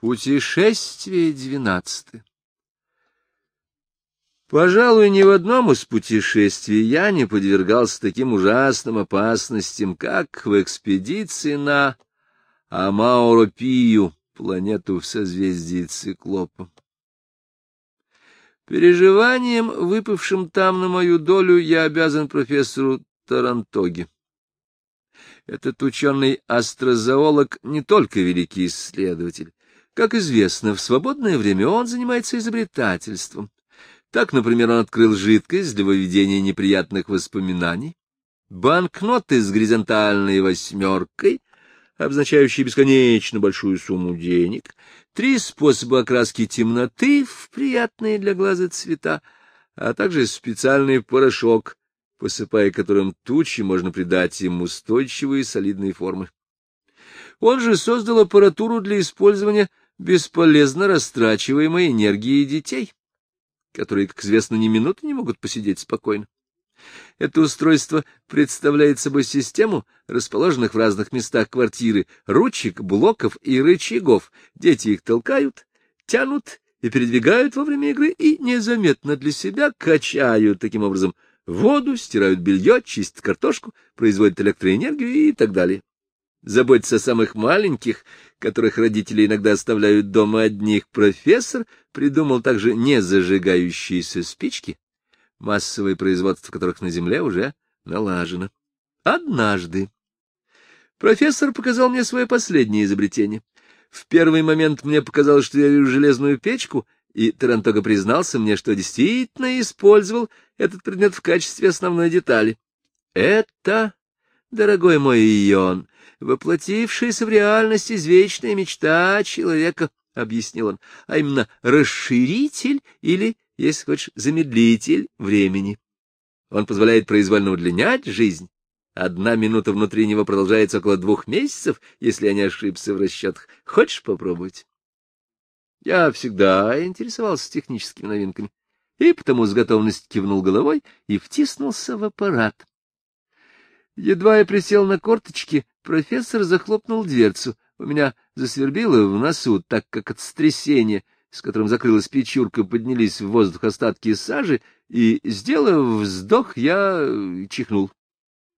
Путешествие двенадцатое Пожалуй, ни в одном из путешествий я не подвергался таким ужасным опасностям, как в экспедиции на Амауропию, планету в созвездии Циклопа. Переживанием, выпавшим там на мою долю, я обязан профессору Тарантоге. Этот ученый-астрозоолог не только великий исследователь, как известно, в свободное время он занимается изобретательством. Так, например, он открыл жидкость для выведения неприятных воспоминаний, банкноты с горизонтальной восьмеркой, обозначающие бесконечно большую сумму денег, три способа окраски темноты в приятные для глаза цвета, а также специальный порошок, посыпая которым тучи, можно придать им устойчивые солидные формы. Он же создал аппаратуру для использования бесполезно растрачиваемой энергии детей, которые, как известно, ни минуты не могут посидеть спокойно. Это устройство представляет собой систему расположенных в разных местах квартиры ручек, блоков и рычагов. Дети их толкают, тянут и передвигают во время игры и незаметно для себя качают таким образом воду, стирают белье, чистят картошку, производят электроэнергию и так далее. Заботиться о самых маленьких, которых родители иногда оставляют дома одних, профессор придумал также не зажигающиеся спички, массовое производство которых на Земле уже налажено. Однажды профессор показал мне свое последнее изобретение. В первый момент мне показалось, что я вижу железную печку, и Тарантога признался мне, что действительно использовал этот предмет в качестве основной детали. Это, дорогой мой Ион, воплотившаяся в реальность извечная мечта человека, — объяснил он, — а именно расширитель или, если хочешь, замедлитель времени. Он позволяет произвольно удлинять жизнь. Одна минута внутри него продолжается около двух месяцев, если я не ошибся в расчетах. Хочешь попробовать? Я всегда интересовался техническими новинками, и потому с готовностью кивнул головой и втиснулся в аппарат. Едва я присел на корточки, профессор захлопнул дверцу. У меня засвербило в носу, так как от стрясения, с которым закрылась печурка, поднялись в воздух остатки сажи, и, сделав вздох, я э, чихнул.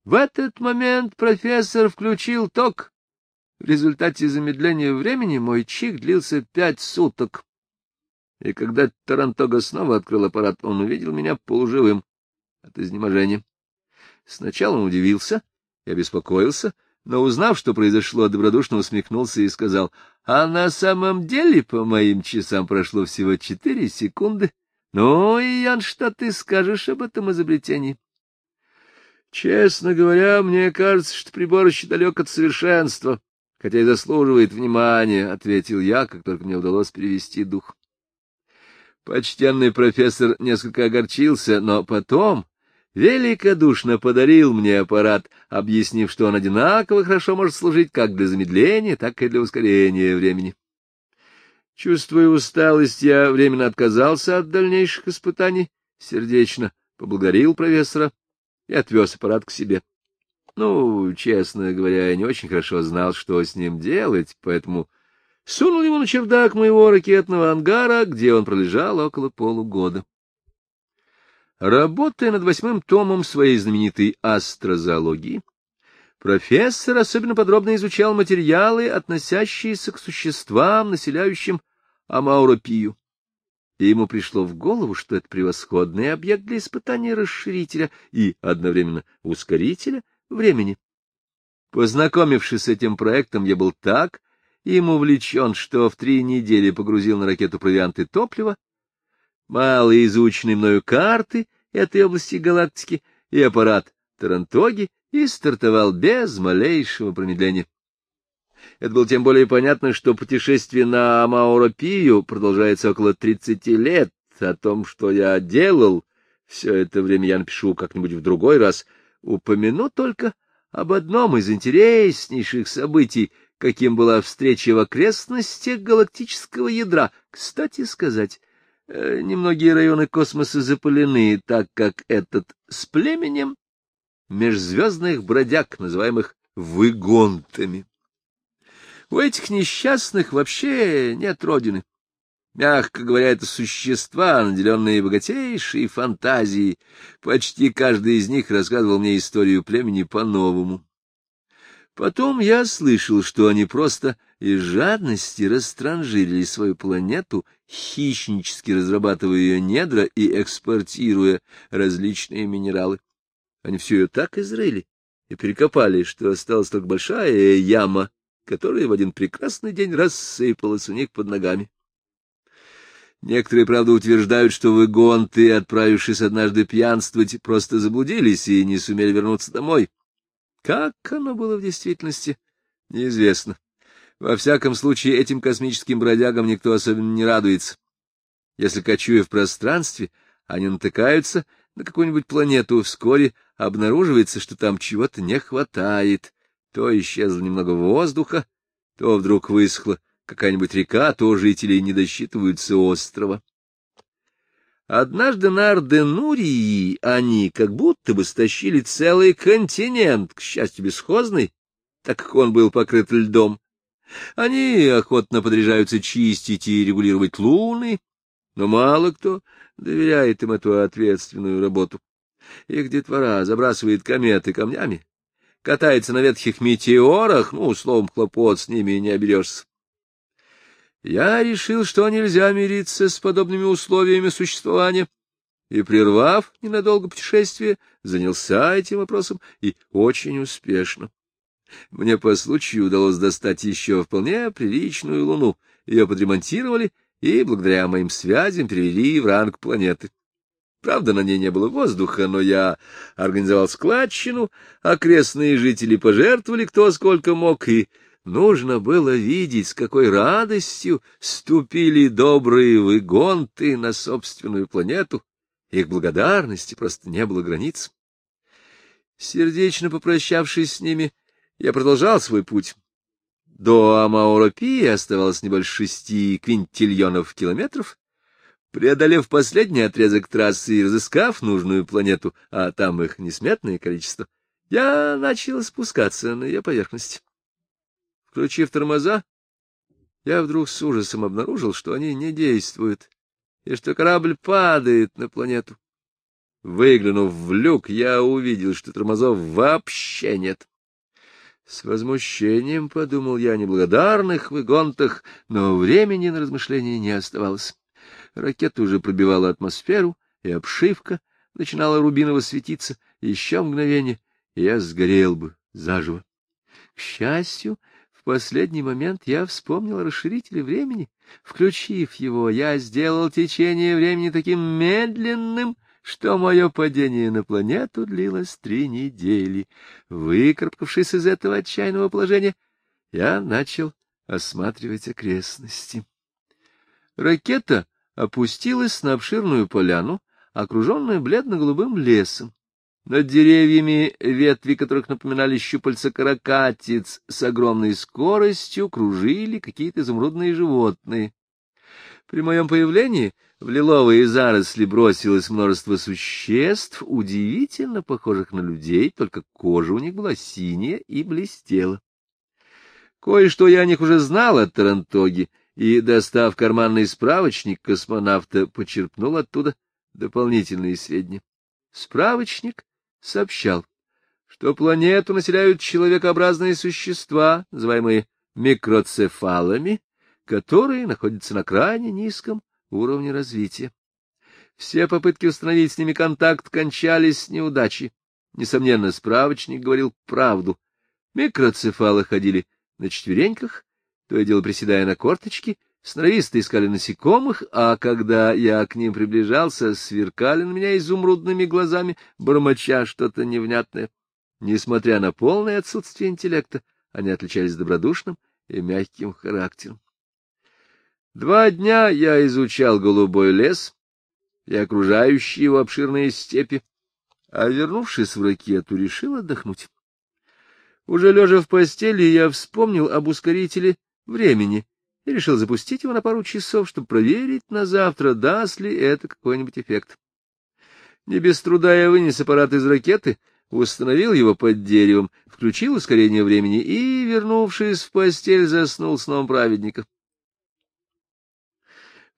В этот момент профессор включил ток. В результате замедления времени мой чих длился пять суток. И когда Тарантога снова открыл аппарат, он увидел меня полуживым от изнеможения. Сначала он удивился и обеспокоился, но, узнав, что произошло, добродушно усмехнулся и сказал, «А на самом деле, по моим часам, прошло всего четыре секунды. Ну, Ян, что ты скажешь об этом изобретении?» «Честно говоря, мне кажется, что прибор еще далек от совершенства, хотя и заслуживает внимания», — ответил я, как только мне удалось перевести дух. Почтенный профессор несколько огорчился, но потом великодушно подарил мне аппарат, объяснив, что он одинаково хорошо может служить как для замедления, так и для ускорения времени. Чувствуя усталость, я временно отказался от дальнейших испытаний, сердечно поблагодарил профессора и отвез аппарат к себе. Ну, честно говоря, я не очень хорошо знал, что с ним делать, поэтому сунул его на чердак моего ракетного ангара, где он пролежал около полугода. Работая над восьмым томом своей знаменитой астрозоологии, профессор особенно подробно изучал материалы, относящиеся к существам, населяющим Амауропию. И ему пришло в голову, что это превосходный объект для испытания расширителя и одновременно ускорителя времени. Познакомившись с этим проектом, я был так им увлечен, что в три недели погрузил на ракету провианты топлива, мало изученной мною карты этой области галактики и аппарат Тарантоги и стартовал без малейшего промедления. Это было тем более понятно, что путешествие на Амауропию продолжается около тридцати лет. О том, что я делал, все это время я напишу как-нибудь в другой раз. Упомяну только об одном из интереснейших событий, каким была встреча в окрестностях галактического ядра. Кстати сказать, немногие районы космоса запылены, так как этот с племенем межзвездных бродяг, называемых выгонтами. У этих несчастных вообще нет родины. Мягко говоря, это существа, наделенные богатейшей фантазией. Почти каждый из них рассказывал мне историю племени по-новому. Потом я слышал, что они просто из жадности растранжирили свою планету, хищнически разрабатывая ее недра и экспортируя различные минералы. Они все ее так изрыли и перекопали, что осталась только большая яма, которая в один прекрасный день рассыпалась у них под ногами. Некоторые, правда, утверждают, что вы гонты, отправившись однажды пьянствовать, просто заблудились и не сумели вернуться домой. Как оно было в действительности, неизвестно. Во всяком случае, этим космическим бродягам никто особенно не радуется. Если, кочуя в пространстве, они натыкаются на какую-нибудь планету, вскоре обнаруживается, что там чего-то не хватает. То исчезло немного воздуха, то вдруг высохло какая-нибудь река, то жители не досчитываются острова. Однажды на Арденурии они как будто бы стащили целый континент, к счастью, бесхозный, так как он был покрыт льдом. Они охотно подряжаются чистить и регулировать луны, но мало кто доверяет им эту ответственную работу. Их детвора забрасывает кометы камнями, катается на ветхих метеорах, ну, словом, хлопот с ними не оберешься. Я решил, что нельзя мириться с подобными условиями существования, и, прервав ненадолго путешествие, занялся этим вопросом и очень успешно. Мне по случаю удалось достать еще вполне приличную луну. Ее подремонтировали и, благодаря моим связям, перевели в ранг планеты. Правда, на ней не было воздуха, но я организовал складчину, окрестные жители пожертвовали кто сколько мог, и Нужно было видеть, с какой радостью ступили добрые выгонты на собственную планету. Их благодарности просто не было границ. Сердечно попрощавшись с ними, я продолжал свой путь. До Амауропии оставалось не больше шести квинтильонов километров. Преодолев последний отрезок трассы и разыскав нужную планету, а там их несметное количество, я начал спускаться на ее поверхность. Включив тормоза, я вдруг с ужасом обнаружил, что они не действуют, и что корабль падает на планету. Выглянув в люк, я увидел, что тормозов вообще нет. С возмущением подумал я о неблагодарных выгонтах, но времени на размышления не оставалось. Ракета уже пробивала атмосферу, и обшивка начинала рубиново светиться. Еще мгновение, и я сгорел бы заживо. К счастью, последний момент я вспомнил о расширителе времени. Включив его, я сделал течение времени таким медленным, что мое падение на планету длилось три недели. Выкарабкавшись из этого отчаянного положения, я начал осматривать окрестности. Ракета опустилась на обширную поляну, окруженную бледно-голубым лесом. Над деревьями, ветви которых напоминали щупальца каракатиц, с огромной скоростью кружили какие-то изумрудные животные. При моем появлении в лиловые заросли бросилось множество существ, удивительно похожих на людей, только кожа у них была синяя и блестела. Кое-что я о них уже знал от Тарантоги, и, достав карманный справочник космонавта, почерпнул оттуда дополнительные сведения. Справочник сообщал, что планету населяют человекообразные существа, называемые микроцефалами, которые находятся на крайне низком уровне развития. Все попытки установить с ними контакт кончались неудачей. Несомненно, справочник говорил правду. Микроцефалы ходили на четвереньках, то и дело приседая на корточки, сноровисто искали насекомых, а когда я к ним приближался, сверкали на меня изумрудными глазами, бормоча что-то невнятное. Несмотря на полное отсутствие интеллекта, они отличались добродушным и мягким характером. Два дня я изучал голубой лес и окружающие его обширные степи, а, вернувшись в ракету, решил отдохнуть. Уже лежа в постели, я вспомнил об ускорителе времени и решил запустить его на пару часов, чтобы проверить на завтра, даст ли это какой-нибудь эффект. Не без труда я вынес аппарат из ракеты, установил его под деревом, включил ускорение времени и, вернувшись в постель, заснул сном праведника.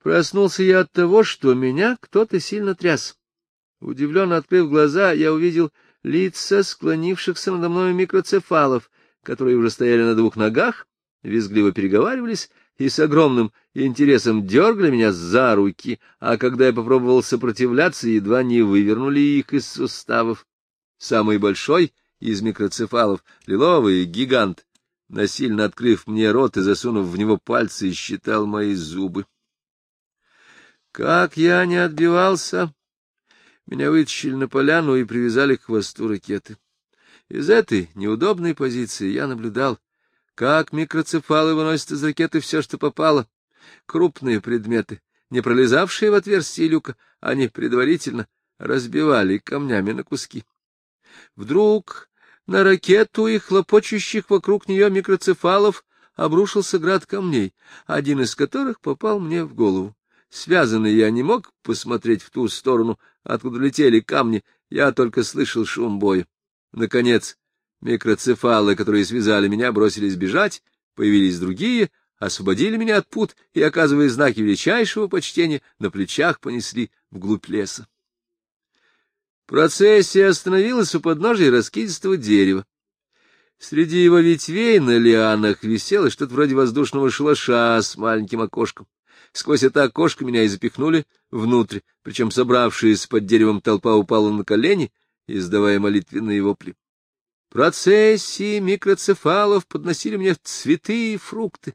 Проснулся я от того, что меня кто-то сильно тряс. Удивленно открыв глаза, я увидел лица склонившихся надо мной микроцефалов, которые уже стояли на двух ногах, визгливо переговаривались и с огромным интересом дергали меня за руки, а когда я попробовал сопротивляться, едва не вывернули их из суставов. Самый большой из микроцефалов, лиловый гигант, насильно открыв мне рот и засунув в него пальцы, считал мои зубы. Как я не отбивался, меня вытащили на поляну и привязали к хвосту ракеты. Из этой неудобной позиции я наблюдал, как микроцефалы выносят из ракеты все, что попало. Крупные предметы, не пролезавшие в отверстие люка, они предварительно разбивали камнями на куски. Вдруг на ракету и хлопочущих вокруг нее микроцефалов обрушился град камней, один из которых попал мне в голову. Связанный я не мог посмотреть в ту сторону, откуда летели камни, я только слышал шум боя. Наконец, микроцефалы, которые связали меня, бросились бежать, появились другие, освободили меня от пут и, оказывая знаки величайшего почтения, на плечах понесли вглубь леса. Процессия остановилась у подножия раскидистого дерева. Среди его ветвей на лианах висело что-то вроде воздушного шалаша с маленьким окошком. Сквозь это окошко меня и запихнули внутрь, причем собравшаяся под деревом толпа упала на колени, издавая молитвенные вопли. Процессии микроцефалов подносили мне цветы и фрукты.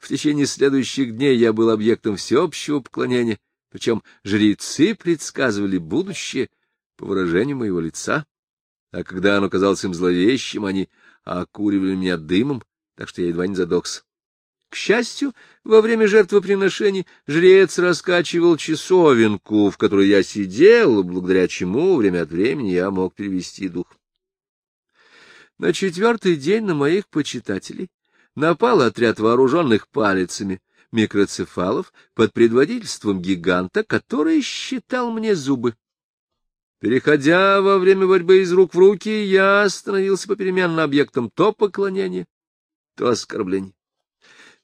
В течение следующих дней я был объектом всеобщего поклонения, причем жрецы предсказывали будущее по выражению моего лица, а когда оно казалось им зловещим, они окуривали меня дымом, так что я едва не задохся. К счастью, во время жертвоприношений жрец раскачивал часовенку, в которой я сидел, благодаря чему время от времени я мог перевести дух. На четвертый день на моих почитателей напал отряд вооруженных палицами микроцефалов под предводительством гиганта, который считал мне зубы. Переходя во время борьбы из рук в руки, я становился попеременно объектом то поклонения, то оскорблений.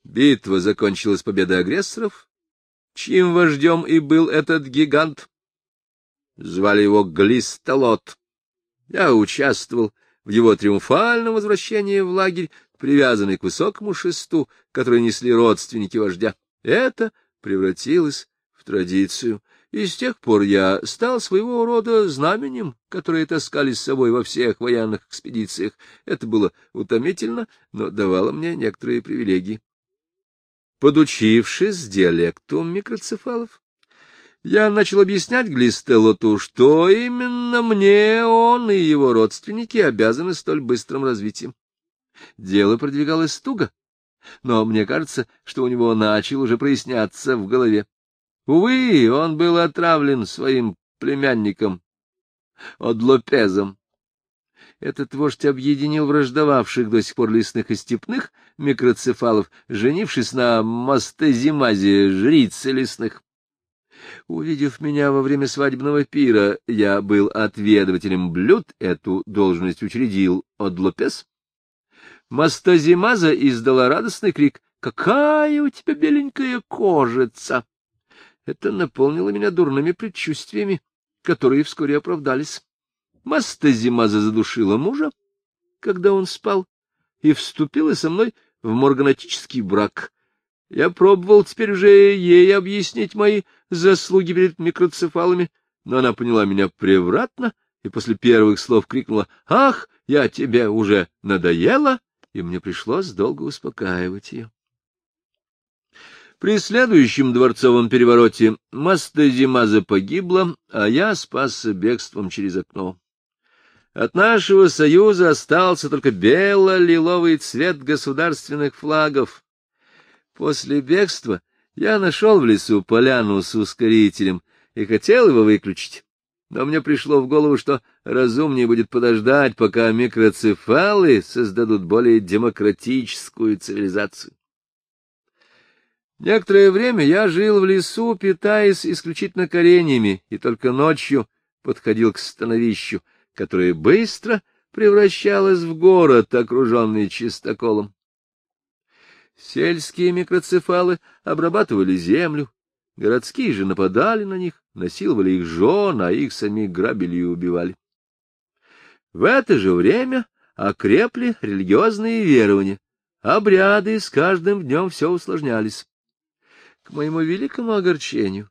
Битва закончилась победой агрессоров, чьим вождем и был этот гигант. Звали его Глистолот. Я участвовал в его триумфальном возвращении в лагерь, привязанный к высокому шесту, который несли родственники вождя. Это превратилось в традицию — и с тех пор я стал своего рода знаменем, которое таскали с собой во всех военных экспедициях. Это было утомительно, но давало мне некоторые привилегии. Подучившись диалекту микроцефалов, я начал объяснять Глистелоту, что именно мне он и его родственники обязаны столь быстрым развитием. Дело продвигалось туго, но мне кажется, что у него начал уже проясняться в голове. Увы, он был отравлен своим племянником Одлопезом. Этот вождь объединил враждовавших до сих пор лесных и степных микроцефалов, женившись на мастезимазе жрицы лесных. Увидев меня во время свадебного пира, я был отведывателем блюд, эту должность учредил Одлопес. Мастазимаза издала радостный крик «Какая у тебя беленькая кожица!» Это наполнило меня дурными предчувствиями, которые вскоре оправдались. Мастазимаза задушила мужа, когда он спал, и вступила со мной в морганатический брак. Я пробовал теперь уже ей объяснить мои заслуги перед микроцефалами, но она поняла меня превратно и после первых слов крикнула «Ах, я тебе уже надоела!» и мне пришлось долго успокаивать ее. При следующем дворцовом перевороте Маста Зимаза погибла, а я спасся бегством через окно. От нашего союза остался только бело-лиловый цвет государственных флагов. После бегства я нашел в лесу поляну с ускорителем и хотел его выключить. Но мне пришло в голову, что разумнее будет подождать, пока микроцефалы создадут более демократическую цивилизацию. Некоторое время я жил в лесу, питаясь исключительно кореньями, и только ночью подходил к становищу, которая быстро превращалась в город, окруженный чистоколом. Сельские микроцефалы обрабатывали землю, городские же нападали на них, насиловали их жен, а их самих грабили и убивали. В это же время окрепли религиозные верования, обряды с каждым днем все усложнялись. К моему великому огорчению,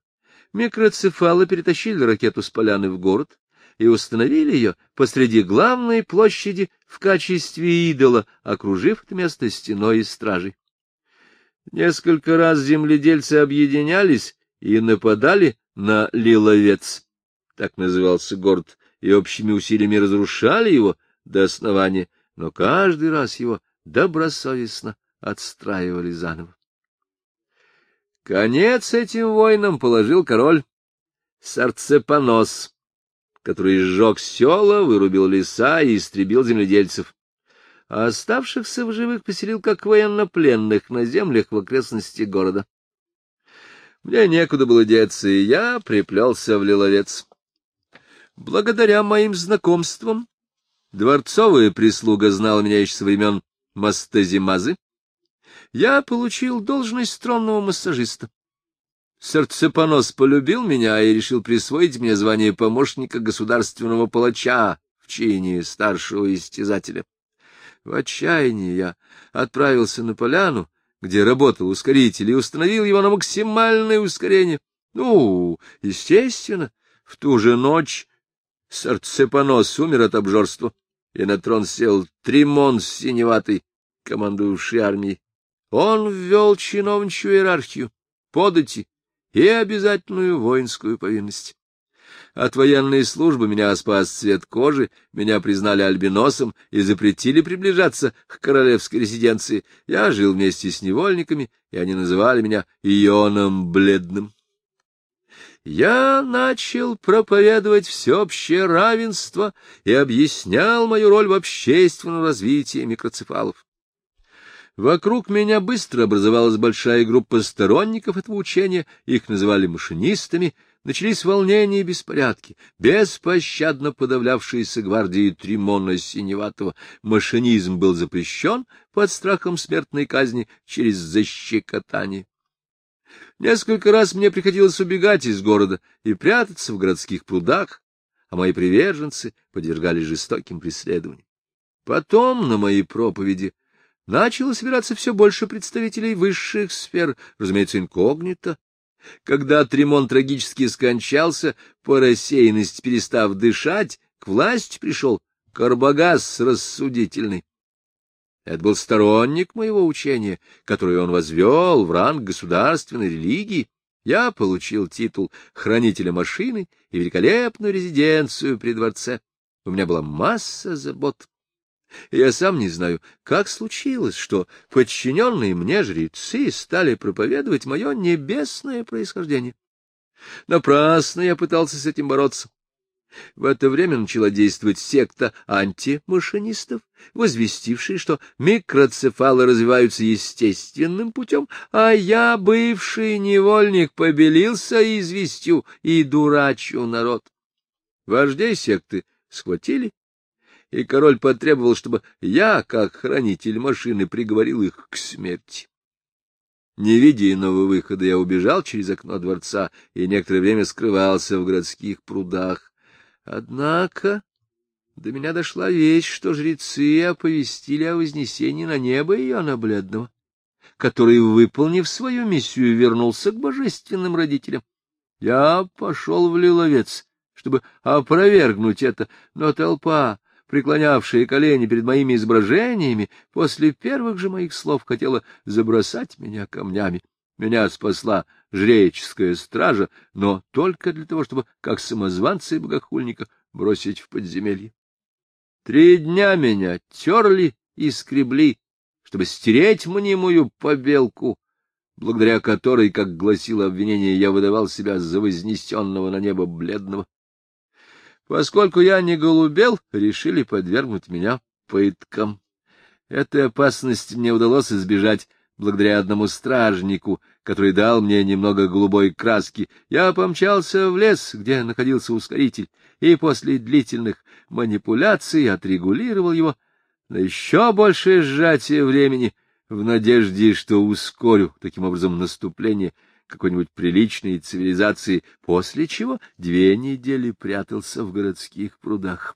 микроцефалы перетащили ракету с поляны в город и установили ее посреди главной площади в качестве идола, окружив это место стеной из стражей. Несколько раз земледельцы объединялись и нападали на Лиловец, так назывался город, и общими усилиями разрушали его до основания, но каждый раз его добросовестно отстраивали заново. Конец этим войнам положил король Сарцепонос, который сжег села, вырубил леса и истребил земледельцев а оставшихся в живых поселил как военнопленных на землях в окрестности города. Мне некуда было деться, и я приплелся в Лиловец. Благодаря моим знакомствам дворцовая прислуга знала меня еще со времен Мастазимазы. Я получил должность стронного массажиста. Сердцепонос полюбил меня и решил присвоить мне звание помощника государственного палача в чине старшего истязателя. В отчаянии я отправился на поляну, где работал ускоритель, и установил его на максимальное ускорение. Ну, естественно, в ту же ночь Сарцепонос умер от обжорства, и на трон сел Тримон Синеватый, командующий армией. Он ввел чиновничью иерархию, подати и обязательную воинскую повинность. От военной службы меня спас цвет кожи, меня признали альбиносом и запретили приближаться к королевской резиденции. Я жил вместе с невольниками, и они называли меня Ионом Бледным. Я начал проповедовать всеобщее равенство и объяснял мою роль в общественном развитии микроцефалов. Вокруг меня быстро образовалась большая группа сторонников этого учения, их называли машинистами, начались волнения и беспорядки, беспощадно подавлявшиеся гвардии Тримона Синеватого. Машинизм был запрещен под страхом смертной казни через защекотание. Несколько раз мне приходилось убегать из города и прятаться в городских прудах, а мои приверженцы подвергались жестоким преследованиям. Потом на моей проповеди начало собираться все больше представителей высших сфер, разумеется, инкогнито, когда Тримон трагически скончался, по рассеянности перестав дышать, к власти пришел Карбагас рассудительный. Это был сторонник моего учения, которое он возвел в ранг государственной религии. Я получил титул хранителя машины и великолепную резиденцию при дворце. У меня была масса забот. Я сам не знаю, как случилось, что подчиненные мне жрецы стали проповедовать мое небесное происхождение. Напрасно я пытался с этим бороться. В это время начала действовать секта антимашинистов, возвестившая, что микроцефалы развиваются естественным путем, а я, бывший невольник, побелился известью и дурачу народ. Вождей секты схватили и король потребовал, чтобы я, как хранитель машины, приговорил их к смерти. Не видя иного выхода, я убежал через окно дворца и некоторое время скрывался в городских прудах. Однако до меня дошла вещь, что жрецы оповестили о вознесении на небо Иоанна Бледного, который, выполнив свою миссию, вернулся к божественным родителям. Я пошел в Лиловец, чтобы опровергнуть это, но толпа преклонявшая колени перед моими изображениями, после первых же моих слов хотела забросать меня камнями. Меня спасла жреческая стража, но только для того, чтобы, как самозванца и богохульника, бросить в подземелье. Три дня меня терли и скребли, чтобы стереть мнимую побелку, благодаря которой, как гласило обвинение, я выдавал себя за вознесенного на небо бледного. Поскольку я не голубел, решили подвергнуть меня пыткам. Этой опасности мне удалось избежать благодаря одному стражнику, который дал мне немного голубой краски, я помчался в лес, где находился ускоритель, и после длительных манипуляций отрегулировал его на еще большее сжатие времени, в надежде, что ускорю таким образом наступление какой-нибудь приличной цивилизации, после чего две недели прятался в городских прудах.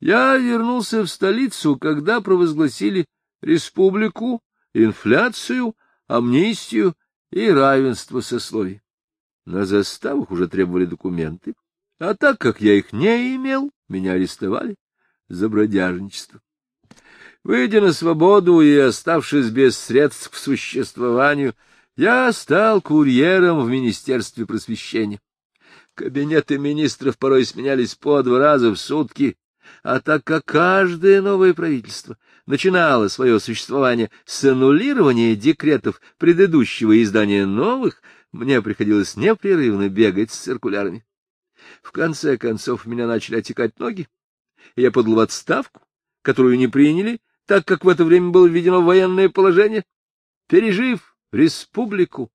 Я вернулся в столицу, когда провозгласили республику, инфляцию, амнистию и равенство сословий. На заставах уже требовали документы, а так как я их не имел, меня арестовали за бродяжничество. Выйдя на свободу и оставшись без средств к существованию, я стал курьером в Министерстве просвещения. Кабинеты министров порой сменялись по два раза в сутки, а так как каждое новое правительство начинало свое существование с аннулирования декретов предыдущего издания новых, мне приходилось непрерывно бегать с циркулярами. В конце концов меня начали отекать ноги, и я подал в отставку, которую не приняли, так как в это время было введено военное положение. Пережив республику,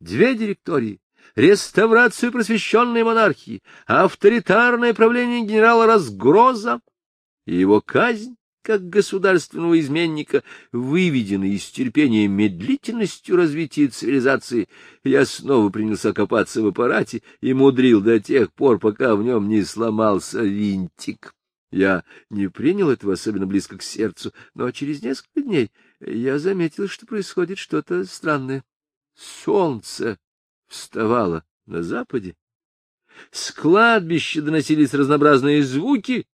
две директории, реставрацию просвещенной монархии, авторитарное правление генерала Разгроза и его казнь как государственного изменника, выведенный из терпения медлительностью развития цивилизации, я снова принялся копаться в аппарате и мудрил до тех пор, пока в нем не сломался винтик. Я не принял этого особенно близко к сердцу, но через несколько дней я заметил, что происходит что-то странное. Солнце вставало на западе. С кладбища доносились разнообразные звуки,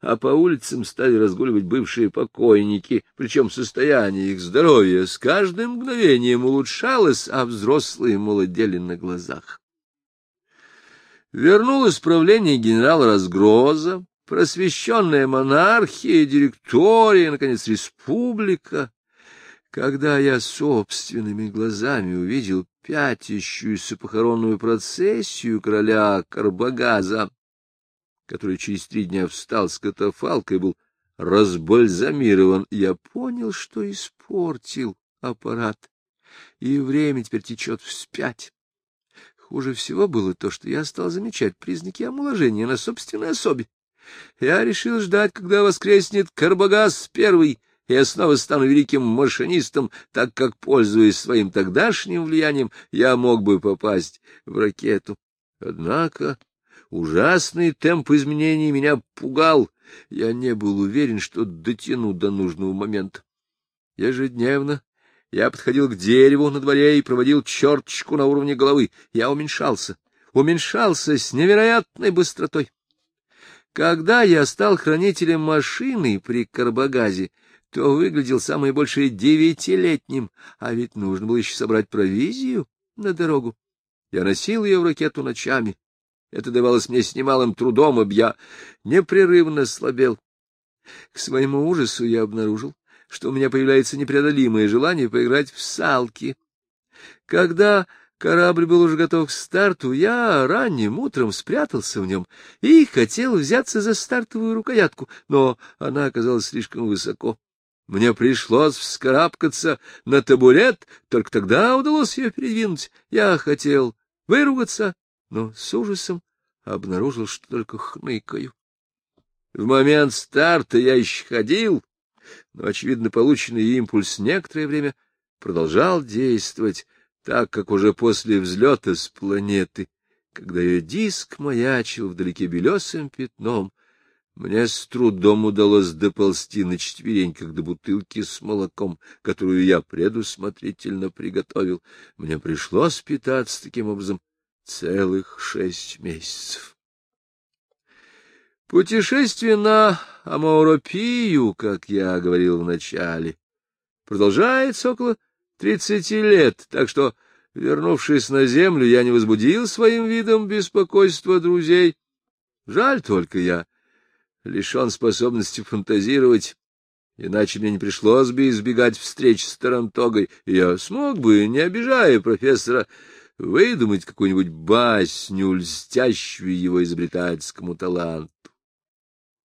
а по улицам стали разгуливать бывшие покойники, причем состояние их здоровья с каждым мгновением улучшалось, а взрослые молодели на глазах. Вернулось правление генерала Разгроза, просвещенная монархия, директория, наконец, республика. Когда я собственными глазами увидел пятящуюся похоронную процессию короля Карбагаза, который через три дня встал с катафалка и был разбальзамирован, я понял, что испортил аппарат, и время теперь течет вспять. Хуже всего было то, что я стал замечать признаки омоложения на собственной особе. Я решил ждать, когда воскреснет Карбагас первый, и я снова стану великим машинистом, так как, пользуясь своим тогдашним влиянием, я мог бы попасть в ракету. Однако ужасный темп изменений меня пугал. Я не был уверен, что дотяну до нужного момента. Ежедневно я подходил к дереву на дворе и проводил черточку на уровне головы. Я уменьшался, уменьшался с невероятной быстротой. Когда я стал хранителем машины при Карбагазе, то выглядел самое большее девятилетним, а ведь нужно было еще собрать провизию на дорогу. Я носил ее в ракету ночами. Это давалось мне с немалым трудом, ибо я непрерывно слабел. К своему ужасу я обнаружил, что у меня появляется непреодолимое желание поиграть в салки. Когда Корабль был уже готов к старту, я ранним утром спрятался в нем и хотел взяться за стартовую рукоятку, но она оказалась слишком высоко. Мне пришлось вскарабкаться на табурет, только тогда удалось ее передвинуть. Я хотел выругаться, но с ужасом обнаружил, что только хныкаю. В момент старта я еще ходил, но, очевидно, полученный импульс некоторое время продолжал действовать, так как уже после взлета с планеты, когда ее диск маячил вдалеке белесым пятном, мне с трудом удалось доползти на четвереньках до бутылки с молоком, которую я предусмотрительно приготовил. Мне пришлось питаться таким образом целых шесть месяцев. Путешествие на Амауропию, как я говорил вначале, продолжается около тридцати лет, так что, вернувшись на землю, я не возбудил своим видом беспокойства друзей. Жаль только я лишен способности фантазировать, иначе мне не пришлось бы избегать встреч с Тарантогой, и я смог бы, не обижая профессора, выдумать какую-нибудь басню, льстящую его изобретательскому таланту.